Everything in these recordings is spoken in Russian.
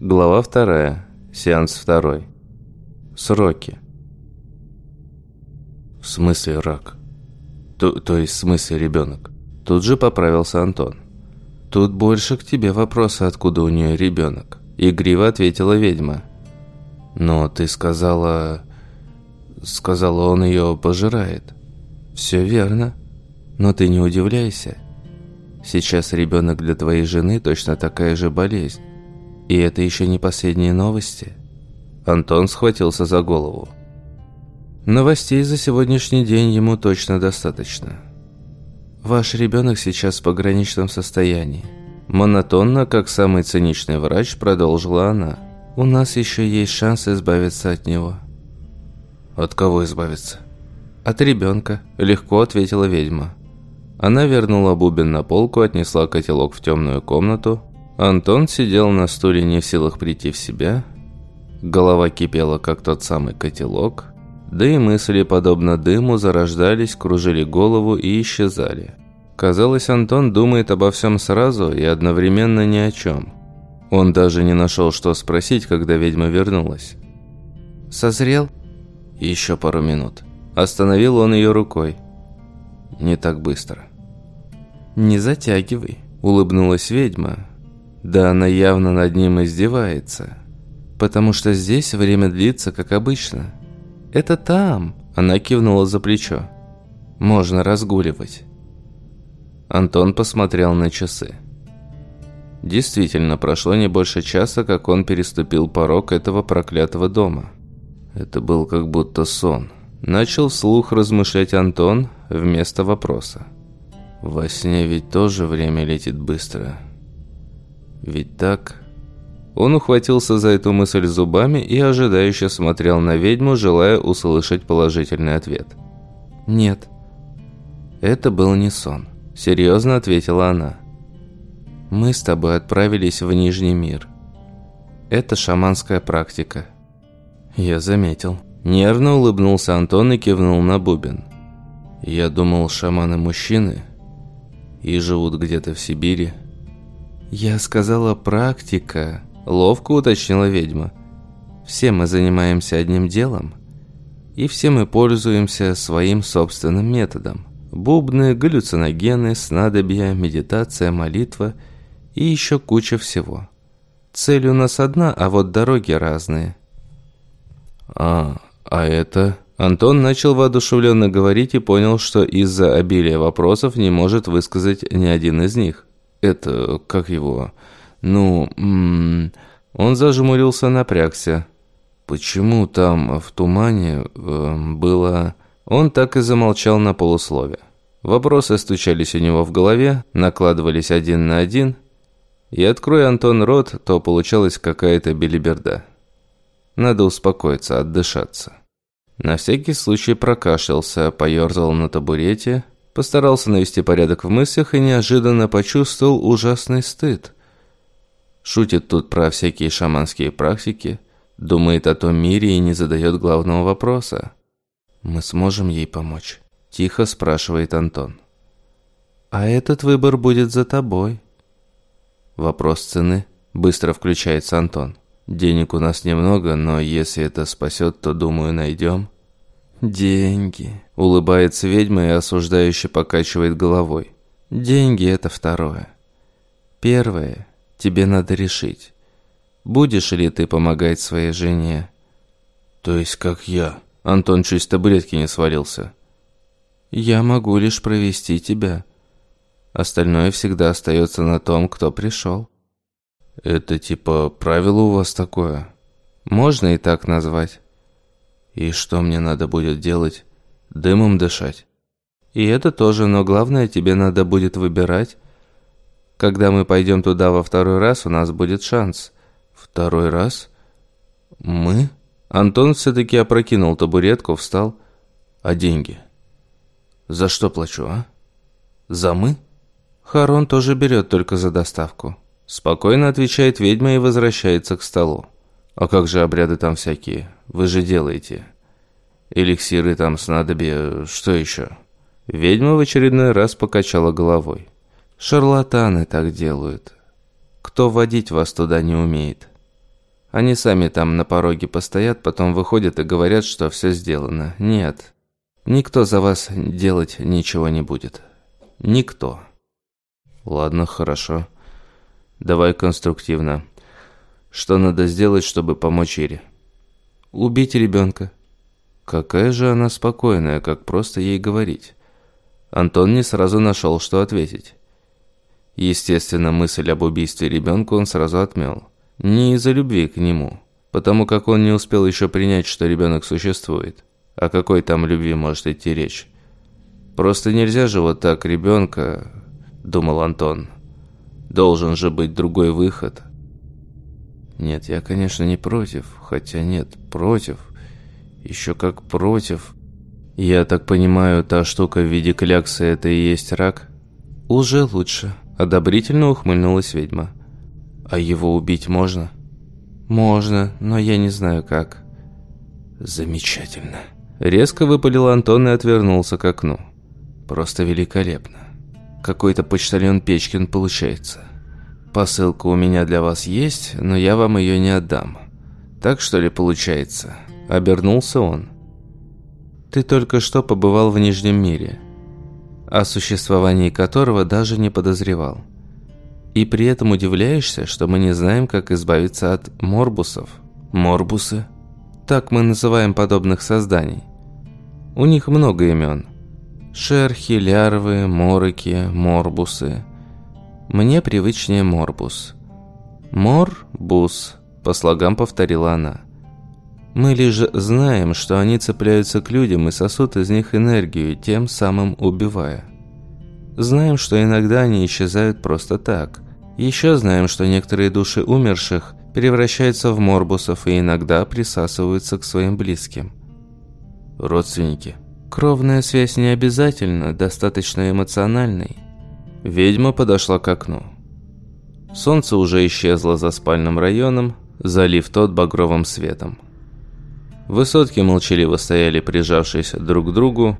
Глава вторая. Сеанс второй. Сроки. В смысле рак? То, то есть в смысле ребенок? Тут же поправился Антон. Тут больше к тебе вопроса, откуда у нее ребенок. Игриво ответила ведьма. Но ты сказала... Сказала, он ее пожирает. Все верно. Но ты не удивляйся. Сейчас ребенок для твоей жены точно такая же болезнь. И это еще не последние новости. Антон схватился за голову. Новостей за сегодняшний день ему точно достаточно. Ваш ребенок сейчас в пограничном состоянии. Монотонно, как самый циничный врач, продолжила она. У нас еще есть шанс избавиться от него. От кого избавиться? От ребенка, легко ответила ведьма. Она вернула бубен на полку, отнесла котелок в темную комнату. Антон сидел на стуле не в силах прийти в себя. Голова кипела, как тот самый котелок. Да и мысли, подобно дыму, зарождались, кружили голову и исчезали. Казалось, Антон думает обо всем сразу и одновременно ни о чем. Он даже не нашел, что спросить, когда ведьма вернулась. «Созрел?» «Еще пару минут». Остановил он ее рукой. «Не так быстро». «Не затягивай», – улыбнулась ведьма. «Да она явно над ним издевается. Потому что здесь время длится, как обычно. Это там», – она кивнула за плечо. «Можно разгуливать». Антон посмотрел на часы. Действительно, прошло не больше часа, как он переступил порог этого проклятого дома. Это был как будто сон. Начал вслух размышлять Антон вместо вопроса. Во сне ведь тоже время летит быстро. Ведь так... Он ухватился за эту мысль зубами и ожидающе смотрел на ведьму, желая услышать положительный ответ. «Нет, это был не сон», – серьезно ответила она. «Мы с тобой отправились в Нижний мир. Это шаманская практика». Я заметил. Нервно улыбнулся Антон и кивнул на бубен. Я думал, шаманы мужчины и живут где-то в Сибири. Я сказала практика, ловко уточнила ведьма. Все мы занимаемся одним делом, и все мы пользуемся своим собственным методом. Бубны, галлюциногены, снадобья, медитация, молитва и еще куча всего. Цель у нас одна, а вот дороги разные. А, а это... Антон начал воодушевленно говорить и понял, что из-за обилия вопросов не может высказать ни один из них. «Это... как его... ну... М -м, он зажмурился, напрягся. «Почему там, в тумане, э, было...» Он так и замолчал на полуслове. Вопросы стучались у него в голове, накладывались один на один, и открой Антон рот, то получалась какая-то белиберда. Надо успокоиться, отдышаться. На всякий случай прокашлялся, поерзал на табурете, постарался навести порядок в мыслях и неожиданно почувствовал ужасный стыд. Шутит тут про всякие шаманские практики, думает о том мире и не задает главного вопроса. «Мы сможем ей помочь?» – тихо спрашивает Антон. «А этот выбор будет за тобой». Вопрос цены. Быстро включается Антон. Денег у нас немного, но если это спасет, то, думаю, найдем». «Деньги», — улыбается ведьма и осуждающе покачивает головой. «Деньги — это второе. Первое, тебе надо решить, будешь ли ты помогать своей жене». «То есть как я?» Антон чуть с табуретки не свалился. «Я могу лишь провести тебя. Остальное всегда остается на том, кто пришел». Это типа правило у вас такое? Можно и так назвать. И что мне надо будет делать? Дымом дышать? И это тоже, но главное тебе надо будет выбирать. Когда мы пойдем туда во второй раз, у нас будет шанс. Второй раз? Мы? Антон все-таки опрокинул табуретку, встал. А деньги? За что плачу, а? За мы? Харон тоже берет только за доставку. Спокойно отвечает ведьма и возвращается к столу. А как же обряды там всякие? Вы же делаете. Эликсиры там, снадобья, что еще? Ведьма в очередной раз покачала головой. Шарлатаны так делают. Кто водить вас туда не умеет? Они сами там на пороге постоят, потом выходят и говорят, что все сделано. Нет, никто за вас делать ничего не будет. Никто. Ладно, хорошо. Давай конструктивно. Что надо сделать, чтобы помочь Ире? Убить ребенка. Какая же она спокойная, как просто ей говорить. Антон не сразу нашел, что ответить. Естественно, мысль об убийстве ребенка он сразу отмел. Не из-за любви к нему, потому как он не успел еще принять, что ребенок существует. О какой там любви может идти речь? Просто нельзя же вот так ребенка, думал Антон. Должен же быть другой выход. Нет, я, конечно, не против, хотя нет, против. Еще как против. Я так понимаю, та штука в виде кляксы это и есть рак? Уже лучше. Одобрительно ухмыльнулась ведьма. А его убить можно? Можно, но я не знаю как. Замечательно. Резко выпалил Антон и отвернулся к окну. Просто великолепно. Какой-то почтальон Печкин получается. Посылка у меня для вас есть, но я вам ее не отдам. Так что ли получается? Обернулся он. Ты только что побывал в Нижнем мире, о существовании которого даже не подозревал. И при этом удивляешься, что мы не знаем, как избавиться от морбусов. Морбусы? Так мы называем подобных созданий. У них много имен. Шерхи, лярвы, морыки, морбусы. Мне привычнее морбус. Морбус, по слогам повторила она. Мы лишь знаем, что они цепляются к людям и сосут из них энергию, тем самым убивая. Знаем, что иногда они исчезают просто так. Еще знаем, что некоторые души умерших превращаются в морбусов и иногда присасываются к своим близким. Родственники. Кровная связь не обязательно, достаточно эмоциональной. Ведьма подошла к окну. Солнце уже исчезло за спальным районом, залив тот багровым светом. Высотки молчаливо стояли, прижавшись друг к другу.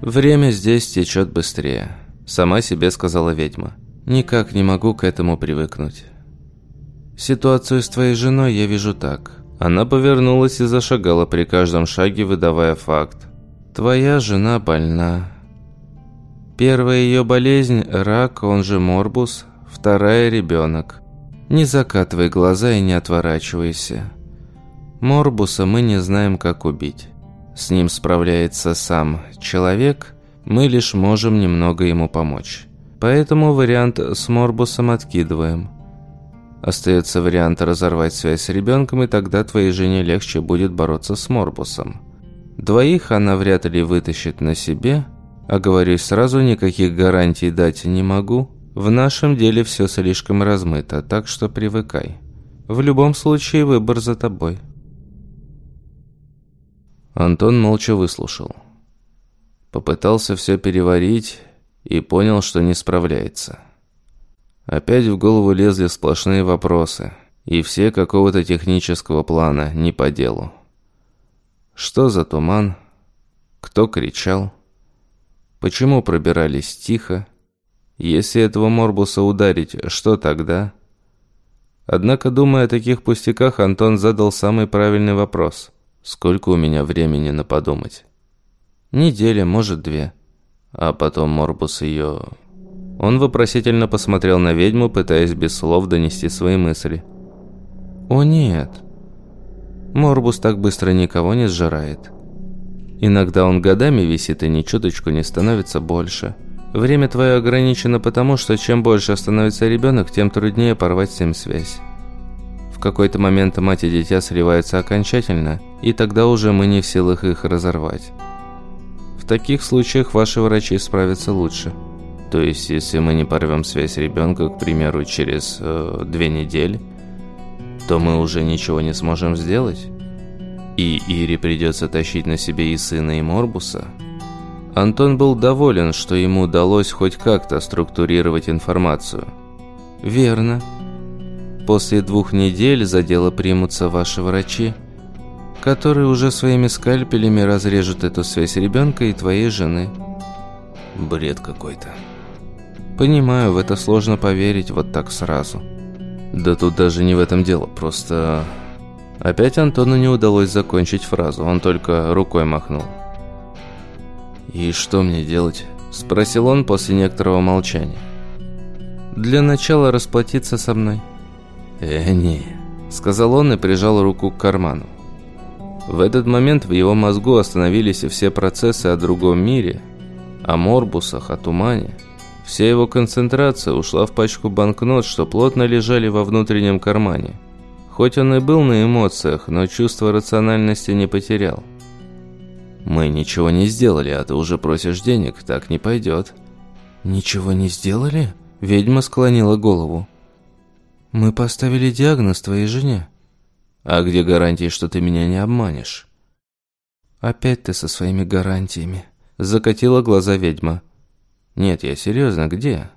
«Время здесь течет быстрее», – сама себе сказала ведьма. «Никак не могу к этому привыкнуть». «Ситуацию с твоей женой я вижу так». Она повернулась и зашагала при каждом шаге, выдавая факт. «Твоя жена больна. Первая ее болезнь – рак, он же морбус, вторая – ребенок. Не закатывай глаза и не отворачивайся. Морбуса мы не знаем, как убить. С ним справляется сам человек, мы лишь можем немного ему помочь. Поэтому вариант с Морбусом откидываем. Остается вариант разорвать связь с ребенком, и тогда твоей жене легче будет бороться с Морбусом. Двоих она вряд ли вытащит на себе, а говорю сразу, никаких гарантий дать не могу. В нашем деле все слишком размыто, так что привыкай. В любом случае выбор за тобой. Антон молча выслушал. Попытался все переварить и понял, что не справляется. Опять в голову лезли сплошные вопросы, и все какого-то технического плана, не по делу. Что за туман? Кто кричал? Почему пробирались тихо? Если этого Морбуса ударить, что тогда? Однако, думая о таких пустяках, Антон задал самый правильный вопрос – Сколько у меня времени на подумать? Неделя, может, две. А потом Морбус ее... Он вопросительно посмотрел на ведьму, пытаясь без слов донести свои мысли. «О нет, Морбус так быстро никого не сжирает. Иногда он годами висит и ни чуточку не становится больше. Время твое ограничено потому, что чем больше становится ребенок, тем труднее порвать с ним связь. В какой-то момент мать и дитя сливаются окончательно, и тогда уже мы не в силах их разорвать. В таких случаях ваши врачи справятся лучше. То есть, если мы не порвем связь ребенка, к примеру, через э, две недели, то мы уже ничего не сможем сделать. И Ире придется тащить на себе и сына, и Морбуса. Антон был доволен, что ему удалось хоть как-то структурировать информацию. «Верно», После двух недель за дело примутся ваши врачи, которые уже своими скальпелями разрежут эту связь ребенка и твоей жены. Бред какой-то. Понимаю, в это сложно поверить вот так сразу. Да тут даже не в этом дело, просто... Опять Антону не удалось закончить фразу, он только рукой махнул. «И что мне делать?» – спросил он после некоторого молчания. «Для начала расплатиться со мной». «Э, не», – сказал он и прижал руку к карману. В этот момент в его мозгу остановились все процессы о другом мире, о морбусах, о тумане. Вся его концентрация ушла в пачку банкнот, что плотно лежали во внутреннем кармане. Хоть он и был на эмоциях, но чувство рациональности не потерял. «Мы ничего не сделали, а ты уже просишь денег, так не пойдет». «Ничего не сделали?» Ведьма склонила голову. «Мы поставили диагноз твоей жене». «А где гарантии, что ты меня не обманешь?» «Опять ты со своими гарантиями», – закатила глаза ведьма. «Нет, я серьезно, где?»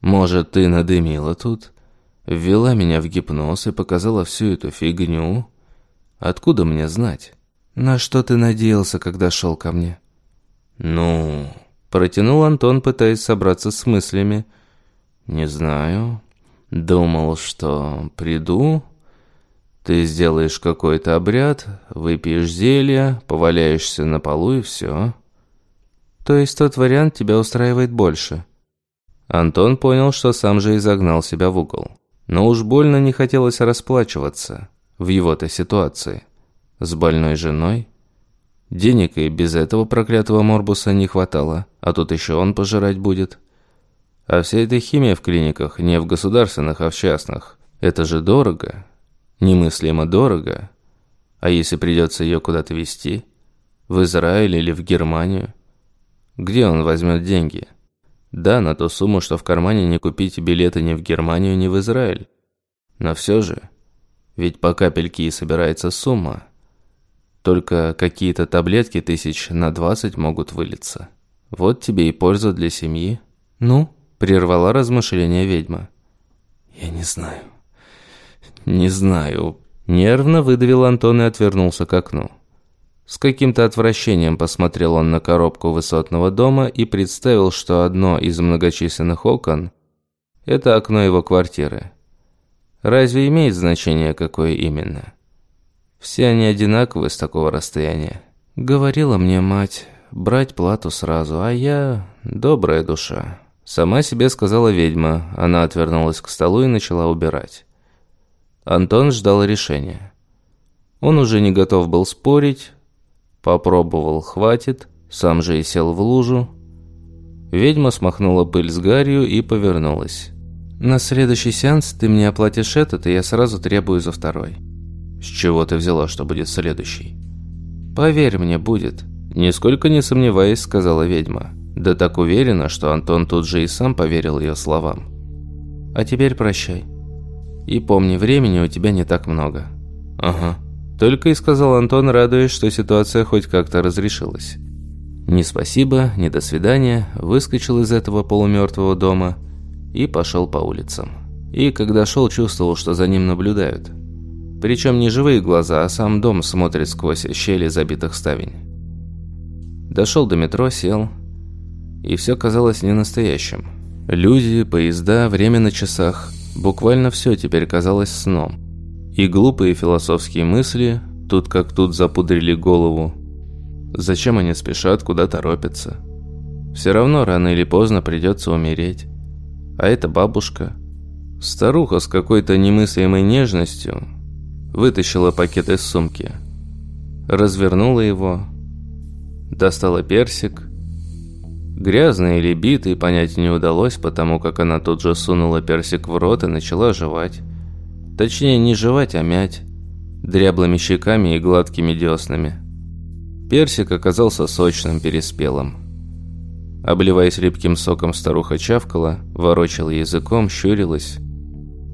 «Может, ты надымила тут? Ввела меня в гипноз и показала всю эту фигню? Откуда мне знать?» «На что ты надеялся, когда шел ко мне?» «Ну...» – протянул Антон, пытаясь собраться с мыслями. «Не знаю. Думал, что приду, ты сделаешь какой-то обряд, выпьешь зелье, поваляешься на полу и все». «То есть тот вариант тебя устраивает больше?» Антон понял, что сам же и загнал себя в угол. Но уж больно не хотелось расплачиваться в его-то ситуации. С больной женой? Денег и без этого проклятого Морбуса не хватало, а тут еще он пожирать будет. А вся эта химия в клиниках, не в государственных, а в частных, это же дорого. Немыслимо дорого. А если придется ее куда-то везти? В Израиль или в Германию? Где он возьмет деньги? Да, на ту сумму, что в кармане не купить билеты ни в Германию, ни в Израиль. Но все же, ведь по капельке и собирается сумма – только какие-то таблетки тысяч на двадцать могут вылиться. Вот тебе и польза для семьи. Ну, прервала размышления ведьма. Я не знаю. Не знаю. Нервно выдавил Антон и отвернулся к окну. С каким-то отвращением посмотрел он на коробку высотного дома и представил, что одно из многочисленных окон – это окно его квартиры. Разве имеет значение, какое именно? Все они одинаковы с такого расстояния. Говорила мне мать, брать плату сразу, а я добрая душа. Сама себе сказала ведьма. Она отвернулась к столу и начала убирать. Антон ждал решения. Он уже не готов был спорить. Попробовал, хватит. Сам же и сел в лужу. Ведьма смахнула пыль с гарью и повернулась. «На следующий сеанс ты мне оплатишь этот, и я сразу требую за второй». «С чего ты взяла, что будет следующий?» «Поверь мне, будет», – нисколько не сомневаясь, сказала ведьма. Да так уверена, что Антон тут же и сам поверил ее словам. «А теперь прощай. И помни, времени у тебя не так много». «Ага», – только и сказал Антон, радуясь, что ситуация хоть как-то разрешилась. Ни спасибо, ни до свидания, выскочил из этого полумертвого дома и пошел по улицам. И когда шел, чувствовал, что за ним наблюдают – причем не живые глаза, а сам дом смотрит сквозь щели забитых ставень. Дошел до метро, сел. И все казалось ненастоящим. Люди, поезда, время на часах. Буквально все теперь казалось сном. И глупые философские мысли тут как тут запудрили голову. Зачем они спешат, куда торопятся? Все равно рано или поздно придется умереть. А эта бабушка, старуха с какой-то немыслимой нежностью, Вытащила пакет из сумки. Развернула его. Достала персик. Грязный или битый, понять не удалось, потому как она тут же сунула персик в рот и начала жевать. Точнее, не жевать, а мять. Дряблыми щеками и гладкими деснами. Персик оказался сочным, переспелым. Обливаясь липким соком, старуха чавкала, ворочала языком, щурилась.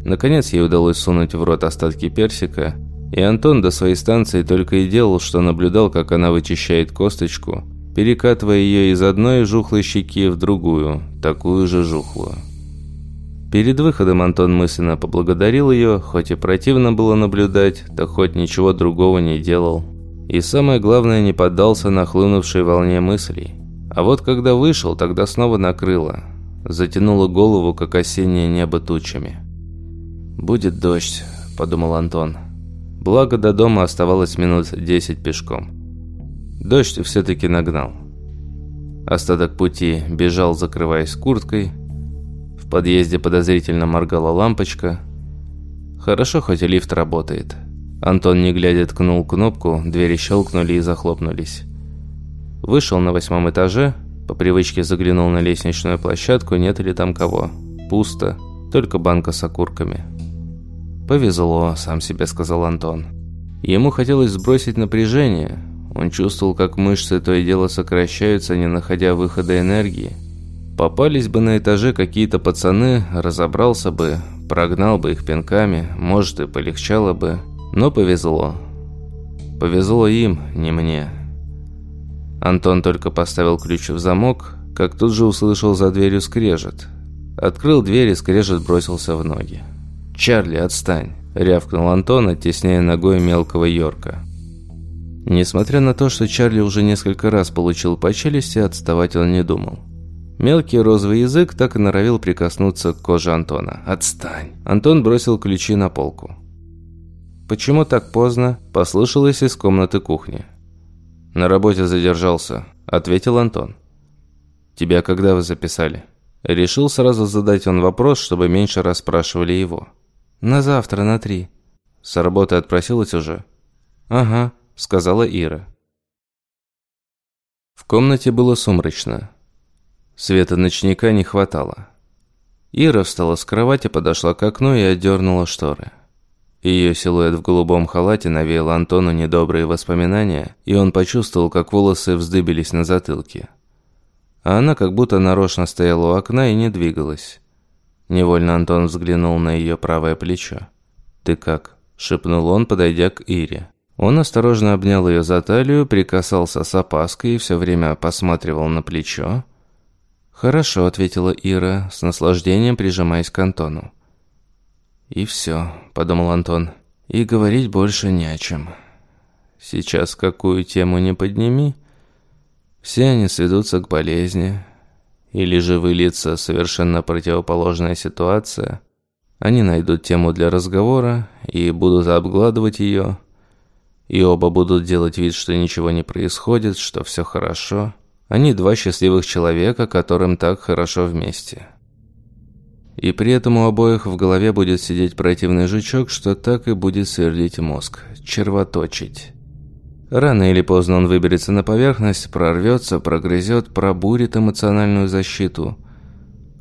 Наконец ей удалось сунуть в рот остатки персика, и Антон до своей станции только и делал, что наблюдал, как она вычищает косточку, перекатывая ее из одной жухлой щеки в другую, такую же жухлую. Перед выходом Антон мысленно поблагодарил ее, хоть и противно было наблюдать, да хоть ничего другого не делал. И самое главное, не поддался нахлынувшей волне мыслей. А вот когда вышел, тогда снова накрыло. Затянуло голову, как осеннее небо тучами. «Будет дождь», – подумал Антон. Благо, до дома оставалось минут десять пешком. Дождь все-таки нагнал. Остаток пути бежал, закрываясь курткой. Подъезде подозрительно моргала лампочка. Хорошо, хоть лифт работает. Антон, не глядя, ткнул кнопку, двери щелкнули и захлопнулись. Вышел на восьмом этаже, по привычке заглянул на лестничную площадку, нет ли там кого. Пусто, только банка с окурками. «Повезло», – сам себе сказал Антон. Ему хотелось сбросить напряжение. Он чувствовал, как мышцы то и дело сокращаются, не находя выхода энергии. Попались бы на этаже какие-то пацаны, разобрался бы, прогнал бы их пинками, может и полегчало бы. Но повезло. Повезло им, не мне. Антон только поставил ключ в замок, как тут же услышал за дверью скрежет. Открыл дверь и скрежет бросился в ноги. «Чарли, отстань!» – рявкнул Антон, оттесняя ногой мелкого Йорка. Несмотря на то, что Чарли уже несколько раз получил по челюсти, отставать он не думал. Мелкий розовый язык так и норовил прикоснуться к коже Антона. «Отстань!» Антон бросил ключи на полку. «Почему так поздно?» – послышалось из комнаты кухни. «На работе задержался», – ответил Антон. «Тебя когда вы записали?» Решил сразу задать он вопрос, чтобы меньше расспрашивали его. «На завтра, на три». «С работы отпросилась уже?» «Ага», – сказала Ира. В комнате было сумрачно. Света ночника не хватало. Ира встала с кровати, подошла к окну и отдернула шторы. Ее силуэт в голубом халате навеял Антону недобрые воспоминания, и он почувствовал, как волосы вздыбились на затылке. А она как будто нарочно стояла у окна и не двигалась. Невольно Антон взглянул на ее правое плечо. «Ты как?» – шепнул он, подойдя к Ире. Он осторожно обнял ее за талию, прикасался с опаской и все время посматривал на плечо. «Хорошо», – ответила Ира, с наслаждением прижимаясь к Антону. «И все», – подумал Антон, – «и говорить больше не о чем. Сейчас какую тему не подними, все они сведутся к болезни, или же выльется совершенно противоположная ситуация. Они найдут тему для разговора и будут обгладывать ее, и оба будут делать вид, что ничего не происходит, что все хорошо. Они два счастливых человека, которым так хорошо вместе». И при этом у обоих в голове будет сидеть противный жучок, что так и будет сверлить мозг, червоточить. Рано или поздно он выберется на поверхность, прорвется, прогрызет, пробурит эмоциональную защиту,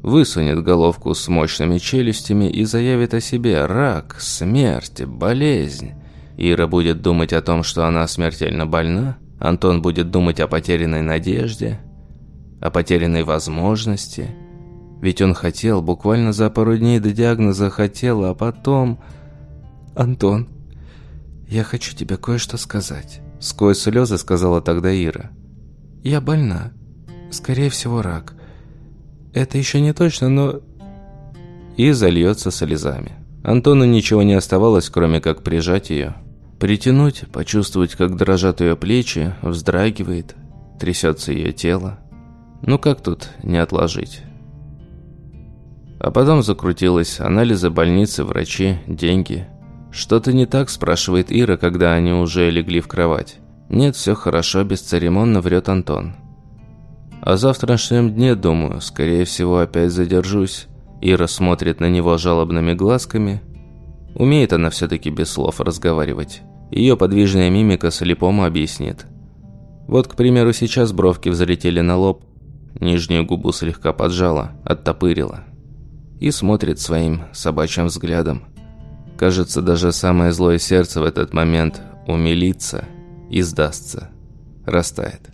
высунет головку с мощными челюстями и заявит о себе рак, смерть, болезнь. Ира будет думать о том, что она смертельно больна, Антон будет думать о потерянной надежде, о потерянной возможности – ведь он хотел, буквально за пару дней до диагноза хотел, а потом... «Антон, я хочу тебе кое-что сказать», — сквозь слезы сказала тогда Ира. «Я больна. Скорее всего, рак. Это еще не точно, но...» И зальется слезами. Антону ничего не оставалось, кроме как прижать ее. Притянуть, почувствовать, как дрожат ее плечи, вздрагивает, трясется ее тело. Ну как тут не отложить? А потом закрутилось, анализы больницы, врачи, деньги. «Что-то не так?» – спрашивает Ира, когда они уже легли в кровать. «Нет, все хорошо», – бесцеремонно врет Антон. «О завтрашнем дне, думаю, скорее всего, опять задержусь». Ира смотрит на него жалобными глазками. Умеет она все-таки без слов разговаривать. Ее подвижная мимика слепому объяснит. Вот, к примеру, сейчас бровки взлетели на лоб. Нижнюю губу слегка поджала, оттопырила и смотрит своим собачьим взглядом. Кажется, даже самое злое сердце в этот момент умилится и сдастся, растает.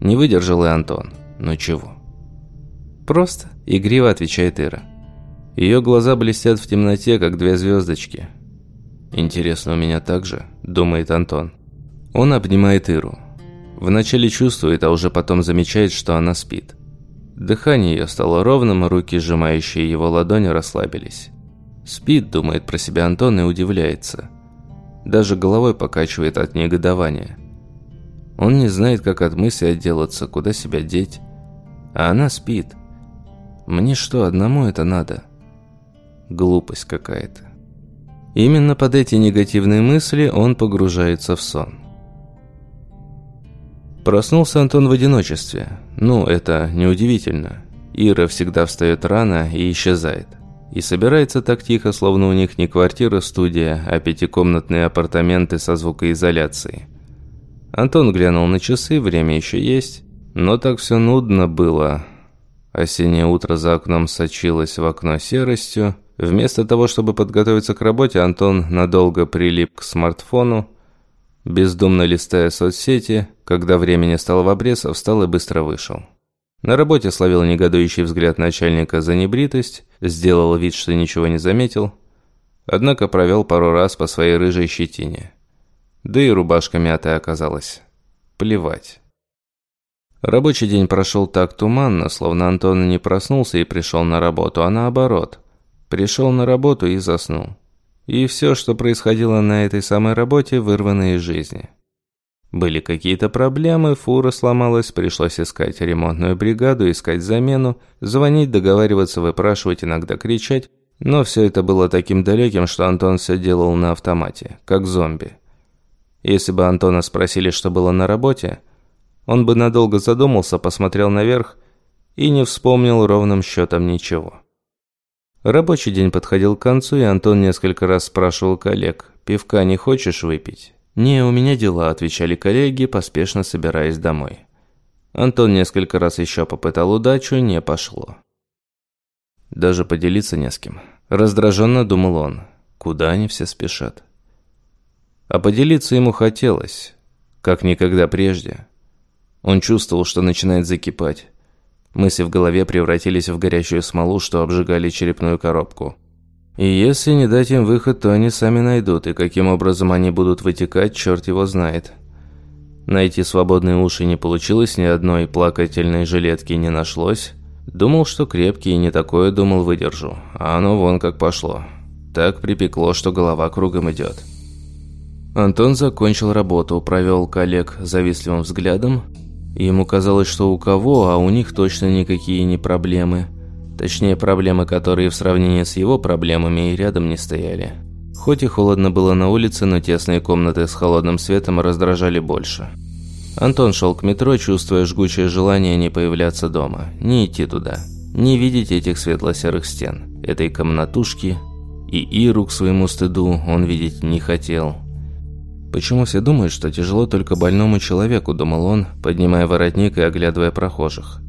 Не выдержал и Антон. Ну чего? Просто, игриво отвечает Ира. Ее глаза блестят в темноте, как две звездочки. Интересно, у меня так же, думает Антон. Он обнимает Иру. Вначале чувствует, а уже потом замечает, что она спит. Дыхание ее стало ровным, руки, сжимающие его ладони, расслабились. Спит, думает про себя Антон и удивляется. Даже головой покачивает от негодования. Он не знает, как от мысли отделаться, куда себя деть. А она спит. Мне что, одному это надо? Глупость какая-то. Именно под эти негативные мысли он погружается в сон. Проснулся Антон в одиночестве. Ну, это неудивительно. Ира всегда встает рано и исчезает. И собирается так тихо, словно у них не квартира-студия, а пятикомнатные апартаменты со звукоизоляцией. Антон глянул на часы, время еще есть. Но так все нудно было. Осеннее утро за окном сочилось в окно серостью. Вместо того, чтобы подготовиться к работе, Антон надолго прилип к смартфону, бездумно листая соцсети, когда времени стало в обрез, встал и быстро вышел. На работе словил негодующий взгляд начальника за небритость, сделал вид, что ничего не заметил, однако провел пару раз по своей рыжей щетине. Да и рубашка мятая оказалась. Плевать. Рабочий день прошел так туманно, словно Антон не проснулся и пришел на работу, а наоборот. Пришел на работу и заснул. И все, что происходило на этой самой работе, вырвано из жизни. Были какие-то проблемы, фура сломалась, пришлось искать ремонтную бригаду, искать замену, звонить, договариваться, выпрашивать, иногда кричать. Но все это было таким далеким, что Антон все делал на автомате, как зомби. Если бы Антона спросили, что было на работе, он бы надолго задумался, посмотрел наверх и не вспомнил ровным счетом ничего. Рабочий день подходил к концу, и Антон несколько раз спрашивал коллег, «Пивка не хочешь выпить?» «Не, у меня дела», – отвечали коллеги, поспешно собираясь домой. Антон несколько раз еще попытал удачу, не пошло. Даже поделиться не с кем. Раздраженно думал он, куда они все спешат. А поделиться ему хотелось, как никогда прежде. Он чувствовал, что начинает закипать. Мысли в голове превратились в горячую смолу, что обжигали черепную коробку. И если не дать им выход, то они сами найдут, и каким образом они будут вытекать, черт его знает. Найти свободные уши не получилось, ни одной плакательной жилетки не нашлось. Думал, что крепкий, и не такое думал выдержу. А оно вон как пошло. Так припекло, что голова кругом идет. Антон закончил работу, провел коллег завистливым взглядом. Ему казалось, что у кого, а у них точно никакие не проблемы – Точнее, проблемы, которые в сравнении с его проблемами и рядом не стояли. Хоть и холодно было на улице, но тесные комнаты с холодным светом раздражали больше. Антон шел к метро, чувствуя жгучее желание не появляться дома, не идти туда, не видеть этих светло-серых стен, этой комнатушки, и Иру к своему стыду он видеть не хотел. Почему все думают, что тяжело только больному человеку, думал он, поднимая воротник и оглядывая прохожих.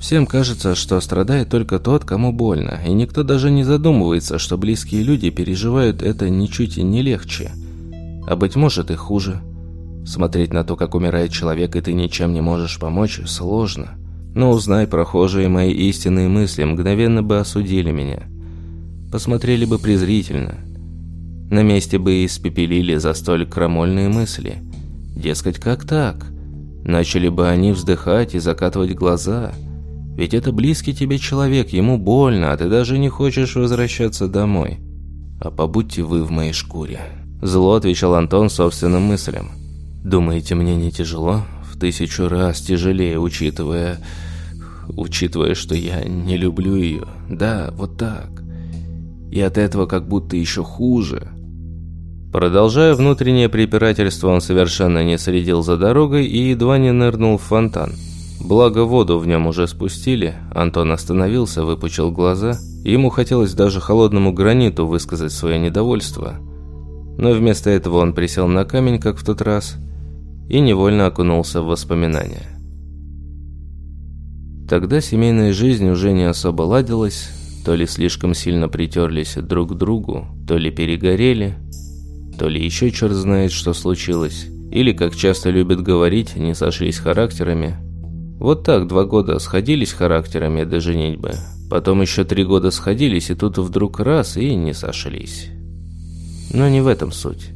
Всем кажется, что страдает только тот, кому больно, и никто даже не задумывается, что близкие люди переживают это ничуть и не легче. А быть может и хуже. Смотреть на то, как умирает человек, и ты ничем не можешь помочь, сложно. Но узнай, прохожие, мои истинные мысли мгновенно бы осудили меня. Посмотрели бы презрительно. На месте бы испепелили за столь крамольные мысли. Дескать, как так? Начали бы они вздыхать и закатывать глаза – ведь это близкий тебе человек, ему больно, а ты даже не хочешь возвращаться домой. А побудьте вы в моей шкуре. Зло отвечал Антон собственным мыслям. Думаете, мне не тяжело? В тысячу раз тяжелее, учитывая... Учитывая, что я не люблю ее. Да, вот так. И от этого как будто еще хуже. Продолжая внутреннее препирательство, он совершенно не следил за дорогой и едва не нырнул в фонтан. Благо воду в нем уже спустили, Антон остановился, выпучил глаза. Ему хотелось даже холодному граниту высказать свое недовольство. Но вместо этого он присел на камень, как в тот раз, и невольно окунулся в воспоминания. Тогда семейная жизнь уже не особо ладилась, то ли слишком сильно притерлись друг к другу, то ли перегорели, то ли еще черт знает, что случилось, или, как часто любят говорить, не сошлись характерами – вот так два года сходились характерами до женитьбы. Потом еще три года сходились, и тут вдруг раз и не сошлись. Но не в этом суть.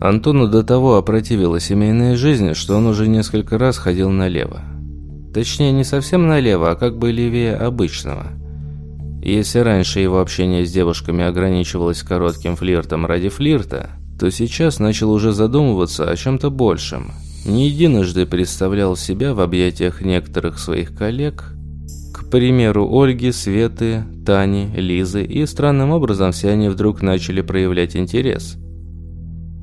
Антону до того опротивила семейная жизнь, что он уже несколько раз ходил налево. Точнее, не совсем налево, а как бы левее обычного. Если раньше его общение с девушками ограничивалось коротким флиртом ради флирта, то сейчас начал уже задумываться о чем-то большем – не единожды представлял себя в объятиях некоторых своих коллег, к примеру, Ольги, Светы, Тани, Лизы, и странным образом все они вдруг начали проявлять интерес.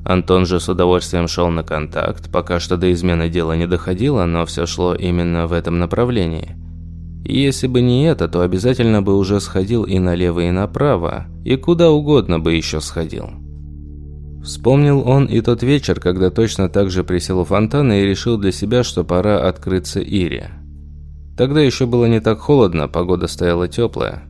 Антон же с удовольствием шел на контакт, пока что до измены дело не доходило, но все шло именно в этом направлении. И если бы не это, то обязательно бы уже сходил и налево, и направо, и куда угодно бы еще сходил. Вспомнил он и тот вечер, когда точно так же присел у фонтана и решил для себя, что пора открыться Ире. Тогда еще было не так холодно, погода стояла теплая.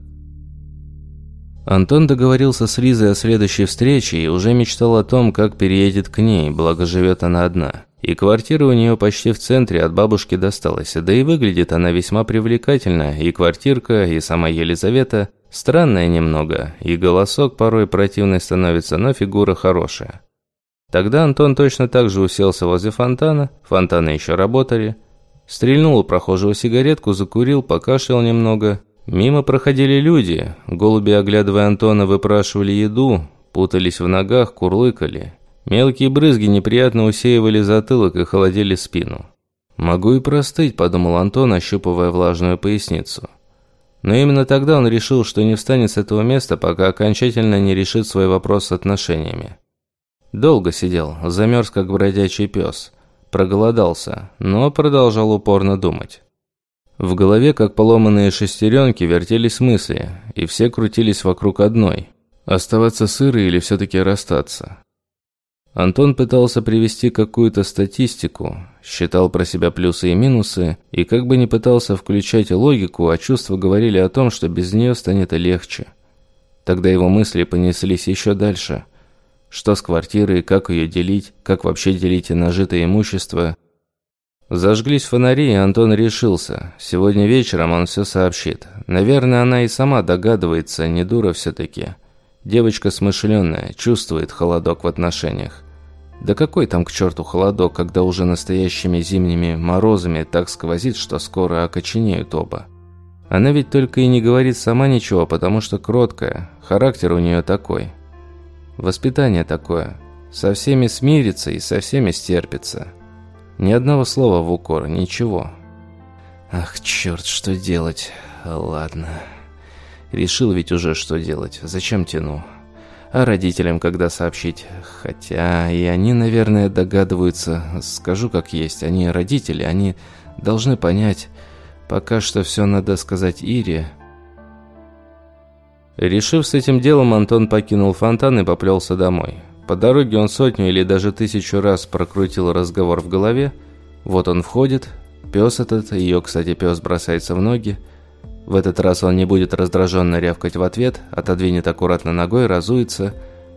Антон договорился с Лизой о следующей встрече и уже мечтал о том, как переедет к ней, благо живет она одна. И квартира у нее почти в центре от бабушки досталась, да и выглядит она весьма привлекательно, и квартирка, и сама Елизавета. Странная немного, и голосок порой противный становится, но фигура хорошая. Тогда Антон точно так же уселся возле фонтана, фонтаны еще работали, стрельнул у прохожего сигаретку, закурил, покашлял немного – Мимо проходили люди, голуби, оглядывая Антона, выпрашивали еду, путались в ногах, курлыкали. Мелкие брызги неприятно усеивали затылок и холодили спину. «Могу и простыть», – подумал Антон, ощупывая влажную поясницу. Но именно тогда он решил, что не встанет с этого места, пока окончательно не решит свой вопрос с отношениями. Долго сидел, замерз как бродячий пес, проголодался, но продолжал упорно думать. В голове, как поломанные шестеренки, вертелись мысли, и все крутились вокруг одной. Оставаться сырой или все-таки расстаться? Антон пытался привести какую-то статистику, считал про себя плюсы и минусы, и как бы ни пытался включать логику, а чувства говорили о том, что без нее станет легче. Тогда его мысли понеслись еще дальше. Что с квартирой, как ее делить, как вообще делить нажитое имущество, Зажглись фонари, и Антон решился. Сегодня вечером он все сообщит. Наверное, она и сама догадывается, не дура все-таки. Девочка смышленная, чувствует холодок в отношениях. Да какой там к черту холодок, когда уже настоящими зимними морозами так сквозит, что скоро окоченеют оба. Она ведь только и не говорит сама ничего, потому что кроткая, характер у нее такой. Воспитание такое. Со всеми смирится и со всеми стерпится. Ни одного слова в укор, ничего. Ах, черт, что делать? Ладно. Решил ведь уже, что делать. Зачем тяну? А родителям когда сообщить? Хотя и они, наверное, догадываются. Скажу как есть. Они родители, они должны понять. Пока что все надо сказать Ире. Решив с этим делом, Антон покинул фонтан и поплелся домой. По дороге он сотню или даже тысячу раз прокрутил разговор в голове. Вот он входит, пес этот, ее, кстати, пес бросается в ноги. В этот раз он не будет раздраженно рявкать в ответ, отодвинет аккуратно ногой, разуется,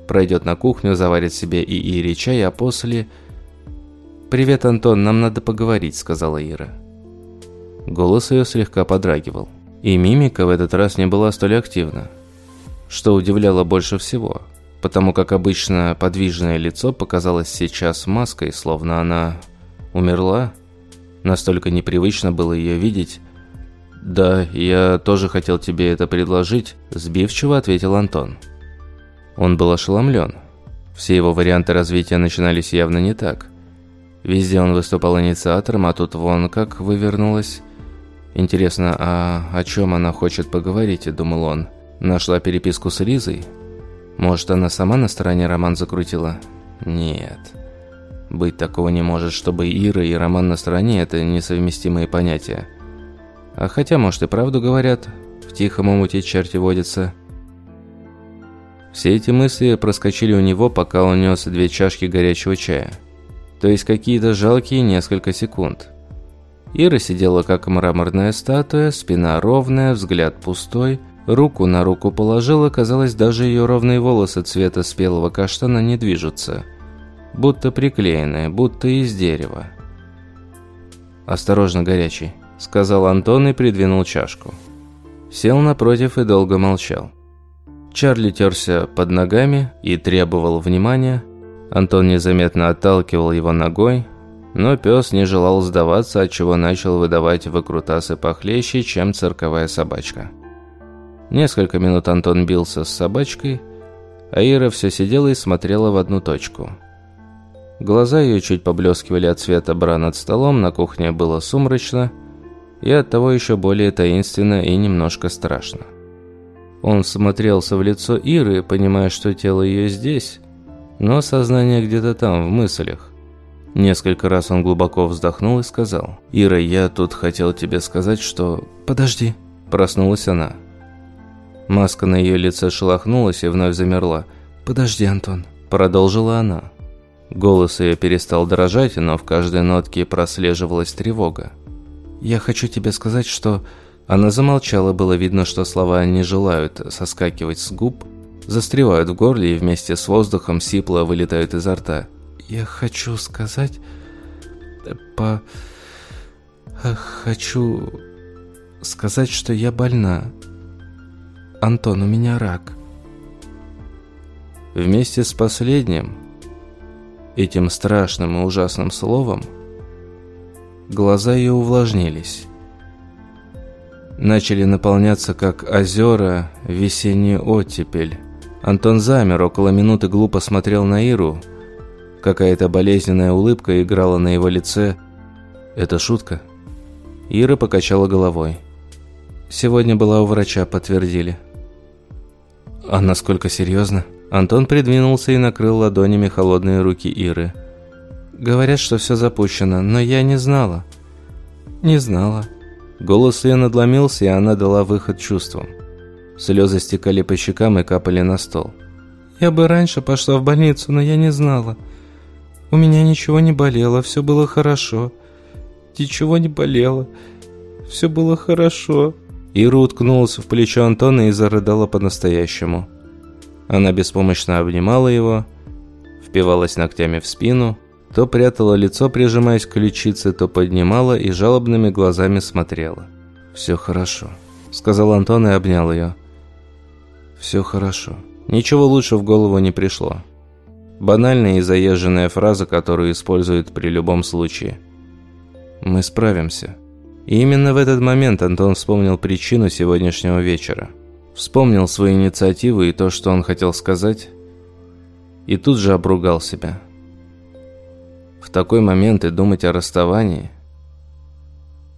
пройдет на кухню, заварит себе и Ире чай, а после... «Привет, Антон, нам надо поговорить», — сказала Ира. Голос ее слегка подрагивал. И мимика в этот раз не была столь активна. Что удивляло больше всего — потому как обычно подвижное лицо показалось сейчас маской, словно она умерла. Настолько непривычно было ее видеть. «Да, я тоже хотел тебе это предложить», – сбивчиво ответил Антон. Он был ошеломлен. Все его варианты развития начинались явно не так. Везде он выступал инициатором, а тут вон как вывернулось. Интересно, а о чем она хочет поговорить, думал он. Нашла переписку с Лизой? Может, она сама на стороне роман закрутила? Нет. Быть такого не может, чтобы Ира и роман на стороне – это несовместимые понятия. А хотя, может, и правду говорят, в тихом омуте черти водятся. Все эти мысли проскочили у него, пока он нес две чашки горячего чая. То есть какие-то жалкие несколько секунд. Ира сидела как мраморная статуя, спина ровная, взгляд пустой – Руку на руку положила, казалось, даже ее ровные волосы цвета спелого каштана не движутся. Будто приклеенные, будто из дерева. «Осторожно, горячий», – сказал Антон и придвинул чашку. Сел напротив и долго молчал. Чарли терся под ногами и требовал внимания. Антон незаметно отталкивал его ногой, но пес не желал сдаваться, отчего начал выдавать выкрутасы похлеще, чем цирковая собачка. Несколько минут Антон бился с собачкой, а Ира все сидела и смотрела в одну точку. Глаза ее чуть поблескивали от света бра над столом, на кухне было сумрачно. И оттого еще более таинственно и немножко страшно. Он смотрелся в лицо Иры, понимая, что тело ее здесь, но сознание где-то там, в мыслях. Несколько раз он глубоко вздохнул и сказал, «Ира, я тут хотел тебе сказать, что...» «Подожди», – проснулась она. Маска на ее лице шелохнулась и вновь замерла. «Подожди, Антон», – продолжила она. Голос ее перестал дрожать, но в каждой нотке прослеживалась тревога. «Я хочу тебе сказать, что...» Она замолчала, было видно, что слова не желают соскакивать с губ, застревают в горле и вместе с воздухом сипло вылетают изо рта. «Я хочу сказать... по... хочу сказать, что я больна. Антон, у меня рак». Вместе с последним, этим страшным и ужасным словом, глаза ее увлажнились начали наполняться, как озера, весенний оттепель. Антон замер, около минуты глупо смотрел на Иру. Какая-то болезненная улыбка играла на его лице. «Это шутка?» Ира покачала головой. «Сегодня была у врача, подтвердили». «А насколько серьезно?» Антон придвинулся и накрыл ладонями холодные руки Иры. «Говорят, что все запущено, но я не знала». «Не знала», Голос ее надломился, и она дала выход чувствам. Слезы стекали по щекам и капали на стол. «Я бы раньше пошла в больницу, но я не знала. У меня ничего не болело, все было хорошо. Ничего не болело, все было хорошо». Ира уткнулась в плечо Антона и зарыдала по-настоящему. Она беспомощно обнимала его, впивалась ногтями в спину, то прятала лицо, прижимаясь к ключице, то поднимала и жалобными глазами смотрела. «Все хорошо», — сказал Антон и обнял ее. «Все хорошо». Ничего лучше в голову не пришло. Банальная и заезженная фраза, которую используют при любом случае. «Мы справимся». И именно в этот момент Антон вспомнил причину сегодняшнего вечера. Вспомнил свою инициативу и то, что он хотел сказать, и тут же обругал себя. В такой момент и думать о расставании?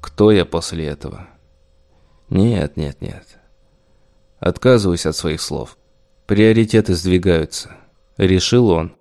Кто я после этого? Нет, нет, нет. Отказываюсь от своих слов. Приоритеты сдвигаются. Решил он.